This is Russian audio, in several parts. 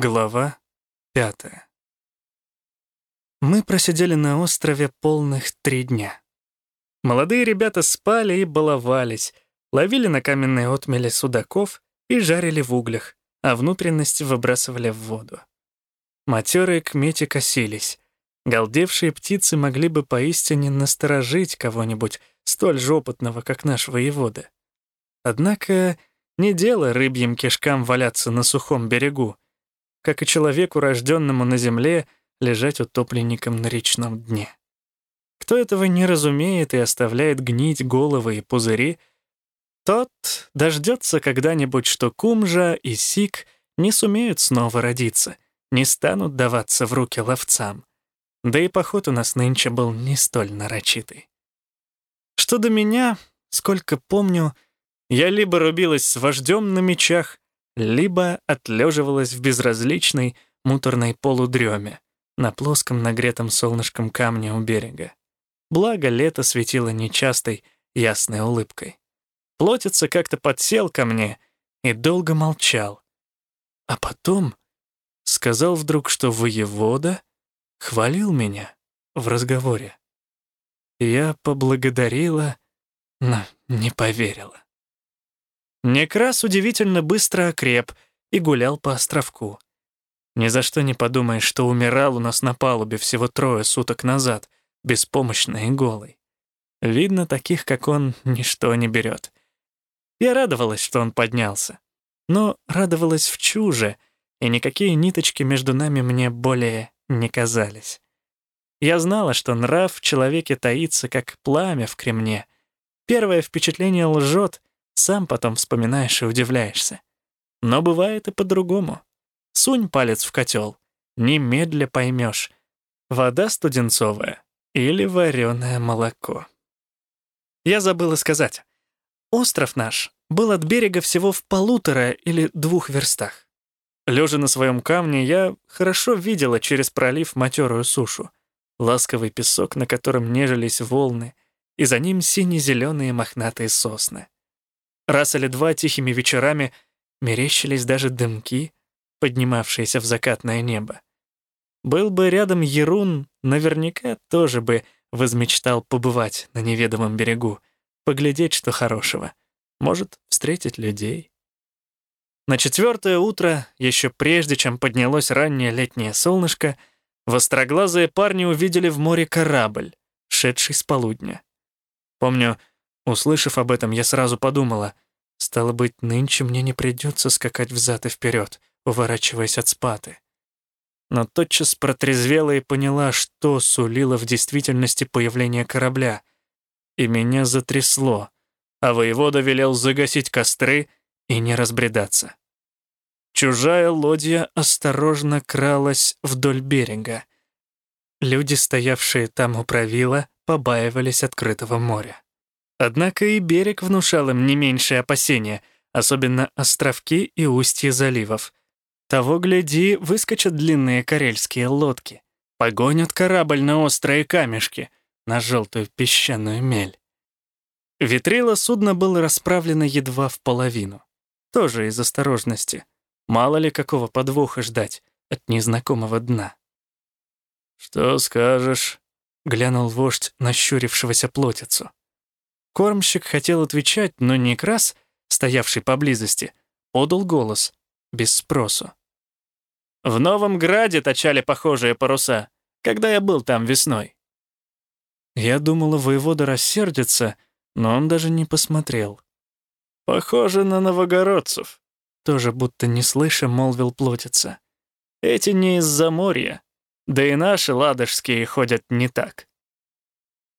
Глава пятая. Мы просидели на острове полных три дня. Молодые ребята спали и баловались, ловили на каменной отмеле судаков и жарили в углях, а внутренности выбрасывали в воду. Матерые мете косились. Галдевшие птицы могли бы поистине насторожить кого-нибудь столь же опытного, как наш воевода. Однако не дело рыбьим кишкам валяться на сухом берегу, как и человеку, рожденному на земле, лежать утопленником на речном дне. Кто этого не разумеет и оставляет гнить головы и пузыри, тот дождется когда-нибудь, что Кумжа и Сик не сумеют снова родиться, не станут даваться в руки ловцам. Да и поход у нас нынче был не столь нарочитый. Что до меня, сколько помню, я либо рубилась с вождем на мечах, либо отлеживалась в безразличной муторной полудреме на плоском нагретом солнышком камне у берега. Благо, лето светило нечастой, ясной улыбкой. Плотица как-то подсел ко мне и долго молчал. А потом сказал вдруг, что воевода хвалил меня в разговоре. Я поблагодарила, но не поверила. Некрас удивительно быстро окреп и гулял по островку. Ни за что не подумаешь, что умирал у нас на палубе всего трое суток назад, беспомощный и голый. Видно, таких, как он, ничто не берет. Я радовалась, что он поднялся. Но радовалась в чуже, и никакие ниточки между нами мне более не казались. Я знала, что нрав в человеке таится, как пламя в кремне. Первое впечатление лжет, сам потом вспоминаешь и удивляешься. Но бывает и по-другому. Сунь палец в котел, немедля поймешь, вода студенцовая или вареное молоко. Я забыла сказать. Остров наш был от берега всего в полутора или двух верстах. Лежа на своем камне, я хорошо видела через пролив матерую сушу, ласковый песок, на котором нежились волны, и за ним сине-зеленые мохнатые сосны. Раз или два тихими вечерами мерещились даже дымки, поднимавшиеся в закатное небо. Был бы рядом Ерун, наверняка тоже бы возмечтал побывать на неведомом берегу, поглядеть, что хорошего. Может, встретить людей. На четвертое утро, еще прежде, чем поднялось раннее летнее солнышко, востроглазые парни увидели в море корабль, шедший с полудня. Помню, Услышав об этом, я сразу подумала, стало быть, нынче мне не придется скакать взад и вперед, уворачиваясь от спаты. Но тотчас протрезвела и поняла, что сулило в действительности появление корабля. И меня затрясло, а воевода велел загасить костры и не разбредаться. Чужая лодья осторожно кралась вдоль берега. Люди, стоявшие там у правила, побаивались открытого моря. Однако и берег внушал им не меньшее опасения, особенно островки и устья заливов. Того, гляди, выскочат длинные карельские лодки, погонят корабль на острые камешки, на желтую песчаную мель. Витрило судно было расправлено едва в половину. Тоже из осторожности. Мало ли какого подвоха ждать от незнакомого дна. «Что скажешь?» — глянул вождь нащурившегося плотицу. Кормщик хотел отвечать, но Некрас, стоявший поблизости, подал голос, без спросу. «В Новом Граде точали похожие паруса, когда я был там весной». Я думала, воевода рассердится, но он даже не посмотрел. «Похоже на новогородцев», — тоже будто не слыша молвил плотица. «Эти не из-за моря, да и наши ладожские ходят не так».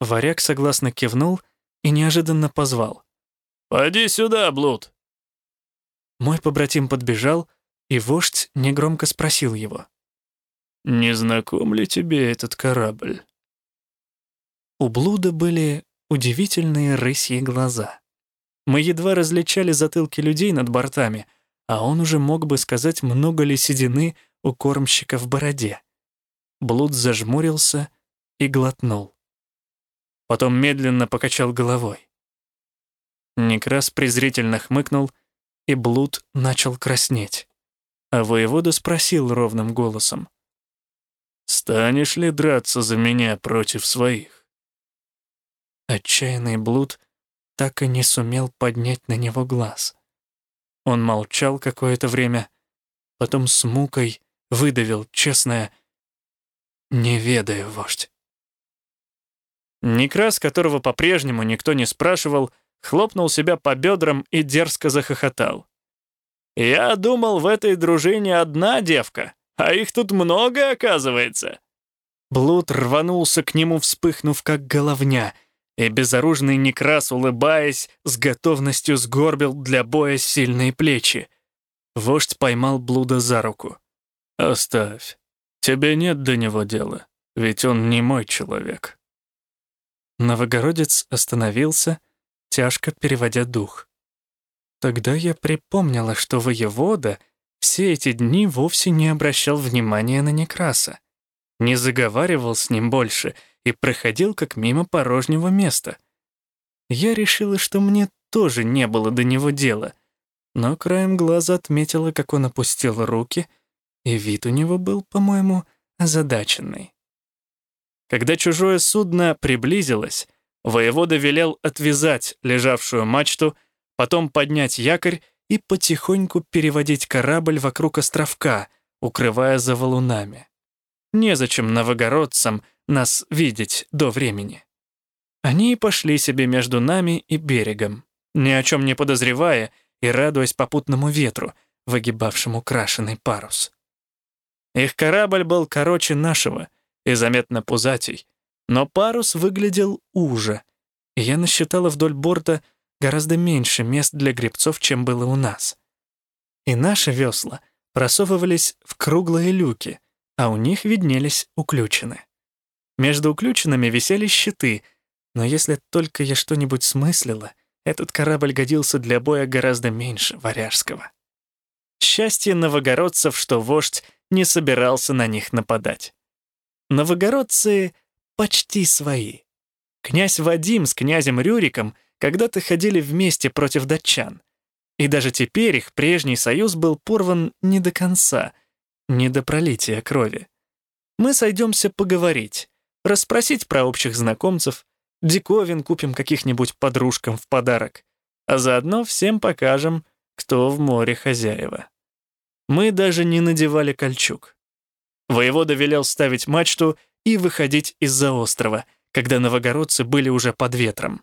Варяг согласно кивнул и неожиданно позвал. «Поди сюда, Блуд!» Мой побратим подбежал, и вождь негромко спросил его. «Не знаком ли тебе этот корабль?» У Блуда были удивительные рысьи глаза. Мы едва различали затылки людей над бортами, а он уже мог бы сказать, много ли седины у кормщика в бороде. Блуд зажмурился и глотнул потом медленно покачал головой. Некрас презрительно хмыкнул, и Блуд начал краснеть. а воевода спросил ровным голосом. «Станешь ли драться за меня против своих?» Отчаянный блуд так и не сумел поднять на него глаз. Он молчал какое-то время, потом с мукой выдавил честное «Не ведаю, вождь». Некрас, которого по-прежнему никто не спрашивал, хлопнул себя по бедрам и дерзко захохотал. «Я думал, в этой дружине одна девка, а их тут много, оказывается». Блуд рванулся к нему, вспыхнув, как головня — и безоружный Некрас, улыбаясь, с готовностью сгорбил для боя сильные плечи. Вождь поймал Блуда за руку. «Оставь. Тебе нет до него дела, ведь он не мой человек». Новогородец остановился, тяжко переводя дух. Тогда я припомнила, что воевода все эти дни вовсе не обращал внимания на Некраса, не заговаривал с ним больше — и проходил как мимо порожнего места. Я решила, что мне тоже не было до него дела, но краем глаза отметила, как он опустил руки, и вид у него был, по-моему, озадаченный. Когда чужое судно приблизилось, воевода велел отвязать лежавшую мачту, потом поднять якорь и потихоньку переводить корабль вокруг островка, укрывая за валунами. Незачем новогородцам нас видеть до времени. Они и пошли себе между нами и берегом, ни о чем не подозревая и радуясь попутному ветру, выгибавшему крашеный парус. Их корабль был короче нашего и заметно пузатей, но парус выглядел уже, и я насчитала вдоль борта гораздо меньше мест для гребцов, чем было у нас. И наши весла просовывались в круглые люки, а у них виднелись уключены. Между уключенными висели щиты, но если только я что-нибудь смыслила, этот корабль годился для боя гораздо меньше варяжского. Счастье новогородцев, что вождь не собирался на них нападать. Новогородцы почти свои. Князь Вадим с князем Рюриком когда-то ходили вместе против датчан. И даже теперь их прежний союз был порван не до конца, не до пролития крови. Мы сойдемся поговорить, расспросить про общих знакомцев, диковин купим каких-нибудь подружкам в подарок, а заодно всем покажем, кто в море хозяева. Мы даже не надевали кольчуг. Воевода велел ставить мачту и выходить из-за острова, когда новогородцы были уже под ветром.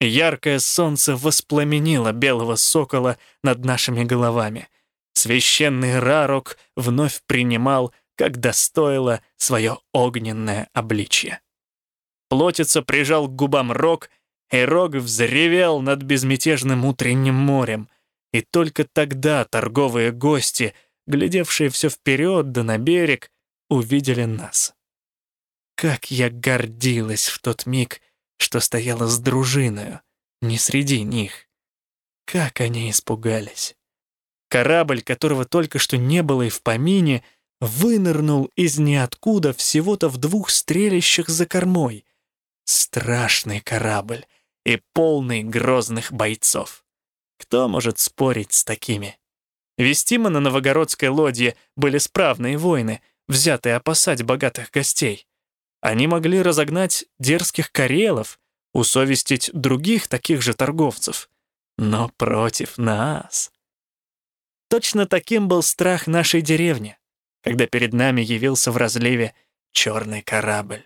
Яркое солнце воспламенило белого сокола над нашими головами. Священный Рарок вновь принимал как достоило свое огненное обличье. Плотица прижал к губам рог, и рог взревел над безмятежным утренним морем. И только тогда торговые гости, глядевшие все вперед да на берег, увидели нас. Как я гордилась в тот миг, что стояла с дружиною, не среди них. Как они испугались. Корабль, которого только что не было и в помине — вынырнул из ниоткуда всего-то в двух стрелищах за кормой. Страшный корабль и полный грозных бойцов. Кто может спорить с такими? Вестимо на новогородской лодье были справные воины, взятые опасать богатых гостей. Они могли разогнать дерзких карелов, усовестить других таких же торговцев. Но против нас... Точно таким был страх нашей деревни когда перед нами явился в разливе черный корабль.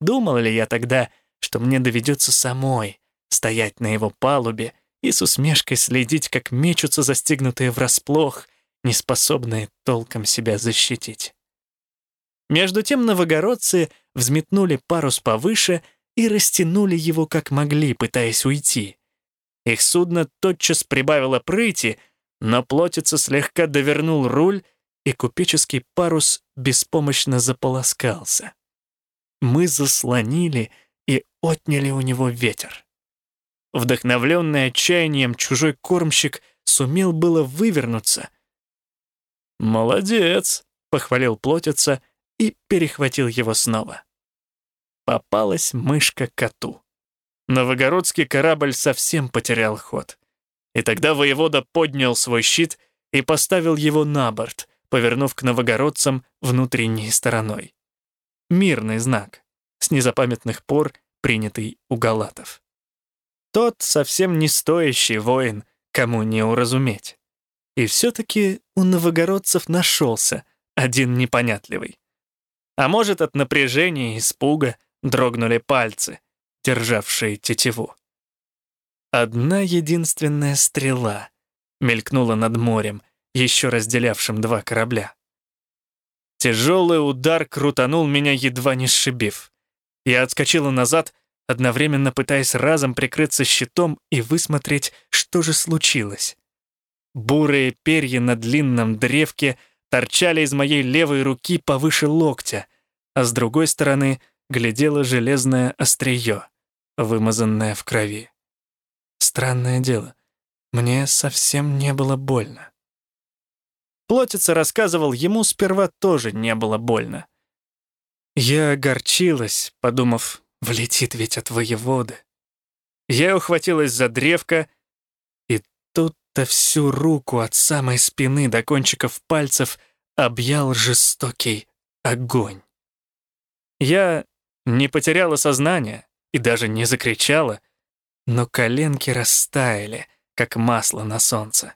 Думал ли я тогда, что мне доведется самой стоять на его палубе и с усмешкой следить, как мечутся застигнутые врасплох, неспособные толком себя защитить? Между тем новогородцы взметнули парус повыше и растянули его как могли, пытаясь уйти. Их судно тотчас прибавило прыти, но плотица слегка довернул руль и купеческий парус беспомощно заполоскался. Мы заслонили и отняли у него ветер. Вдохновленный отчаянием чужой кормщик сумел было вывернуться. «Молодец!» — похвалил плотица и перехватил его снова. Попалась мышка коту. Новогородский корабль совсем потерял ход. И тогда воевода поднял свой щит и поставил его на борт, повернув к новогородцам внутренней стороной. Мирный знак, с незапамятных пор принятый у галатов. Тот совсем не стоящий воин, кому не уразуметь. И все-таки у новогородцев нашелся один непонятливый. А может, от напряжения и испуга дрогнули пальцы, державшие тетиву. Одна единственная стрела мелькнула над морем, еще разделявшим два корабля. Тяжелый удар крутанул меня, едва не сшибив. Я отскочила назад, одновременно пытаясь разом прикрыться щитом и высмотреть, что же случилось. Бурые перья на длинном древке торчали из моей левой руки повыше локтя, а с другой стороны глядело железное острие, вымазанное в крови. Странное дело, мне совсем не было больно. Плотица рассказывал, ему сперва тоже не было больно. Я огорчилась, подумав, влетит ведь от воеводы. Я ухватилась за древко, и тут-то всю руку от самой спины до кончиков пальцев объял жестокий огонь. Я не потеряла сознание и даже не закричала, но коленки растаяли, как масло на солнце.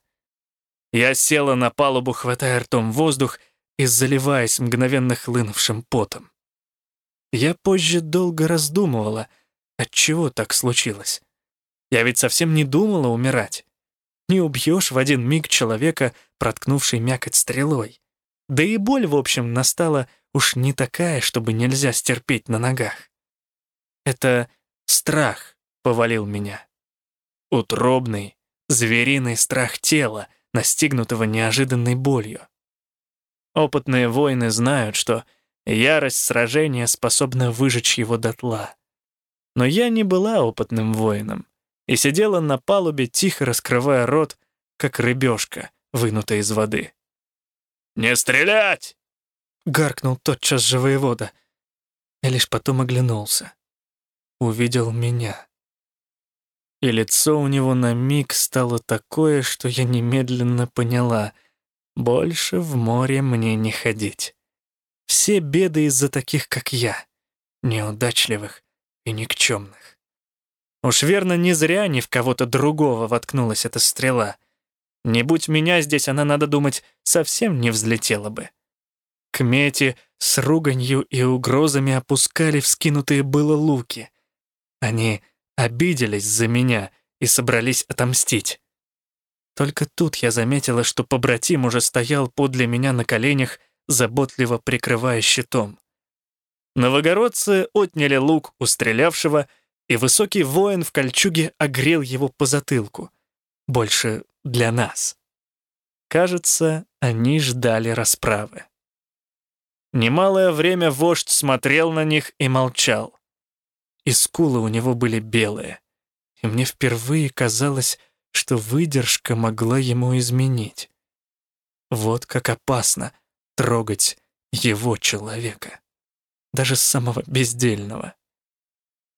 Я села на палубу, хватая ртом воздух и заливаясь мгновенно хлынувшим потом. Я позже долго раздумывала, отчего так случилось. Я ведь совсем не думала умирать. Не убьешь в один миг человека, проткнувший мякоть стрелой. Да и боль, в общем, настала уж не такая, чтобы нельзя стерпеть на ногах. Это страх повалил меня. Утробный, звериный страх тела, настигнутого неожиданной болью. Опытные воины знают, что ярость сражения способна выжечь его дотла. Но я не была опытным воином и сидела на палубе, тихо раскрывая рот, как рыбешка, вынутая из воды. «Не стрелять!» — гаркнул тотчас же воевода. И лишь потом оглянулся. Увидел меня и лицо у него на миг стало такое, что я немедленно поняла — больше в море мне не ходить. Все беды из-за таких, как я, неудачливых и никчемных. Уж верно, не зря ни в кого-то другого воткнулась эта стрела. Не будь меня здесь, она, надо думать, совсем не взлетела бы. К мете с руганью и угрозами опускали вскинутые было луки. Они обиделись за меня и собрались отомстить. Только тут я заметила, что побратим уже стоял подле меня на коленях, заботливо прикрывая щитом. Новогородцы отняли лук у стрелявшего, и высокий воин в кольчуге огрел его по затылку. Больше для нас. Кажется, они ждали расправы. Немалое время вождь смотрел на них и молчал и скулы у него были белые. И мне впервые казалось, что выдержка могла ему изменить. Вот как опасно трогать его человека, даже самого бездельного.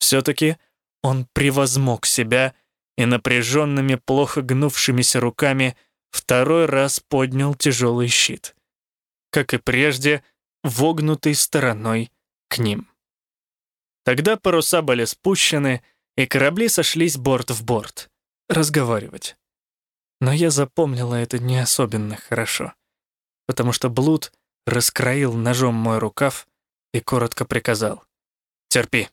Все-таки он превозмог себя и напряженными, плохо гнувшимися руками второй раз поднял тяжелый щит, как и прежде, вогнутой стороной к ним. Тогда паруса были спущены, и корабли сошлись борт в борт. Разговаривать. Но я запомнила это не особенно хорошо, потому что Блуд раскроил ножом мой рукав и коротко приказал. «Терпи.